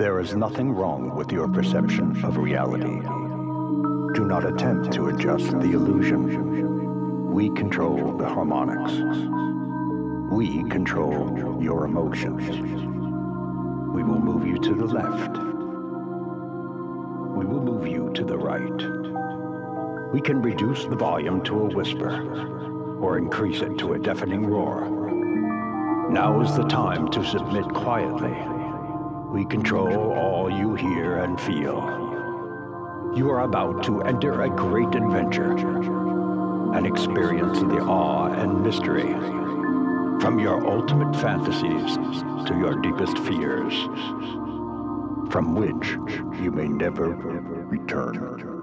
There is nothing wrong with your perception of reality. Do not attempt to adjust the illusion. We control the harmonics. We control your emotions. We will move you to the left. We will move you to the right. We can reduce the volume to a whisper or increase it to a deafening roar. Now is the time to submit quietly we control all you hear and feel. You are about to enter a great adventure and experience the awe and mystery from your ultimate fantasies to your deepest fears, from which you may never return.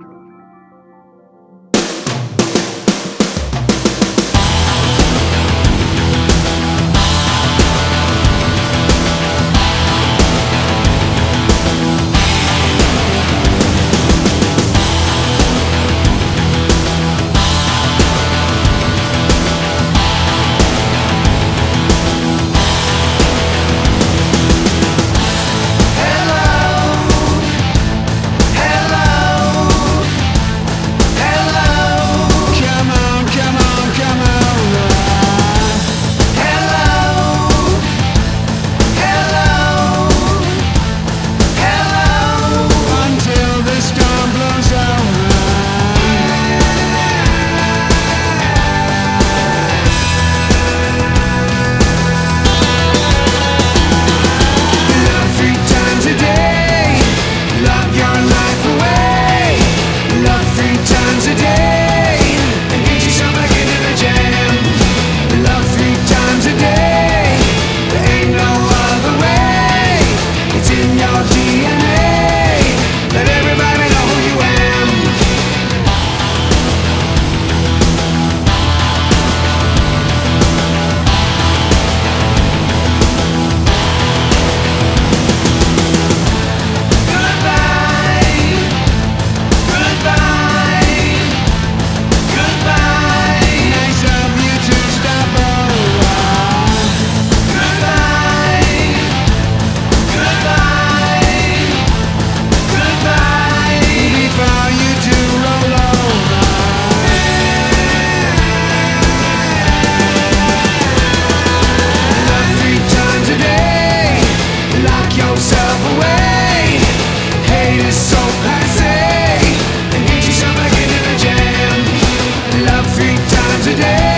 today.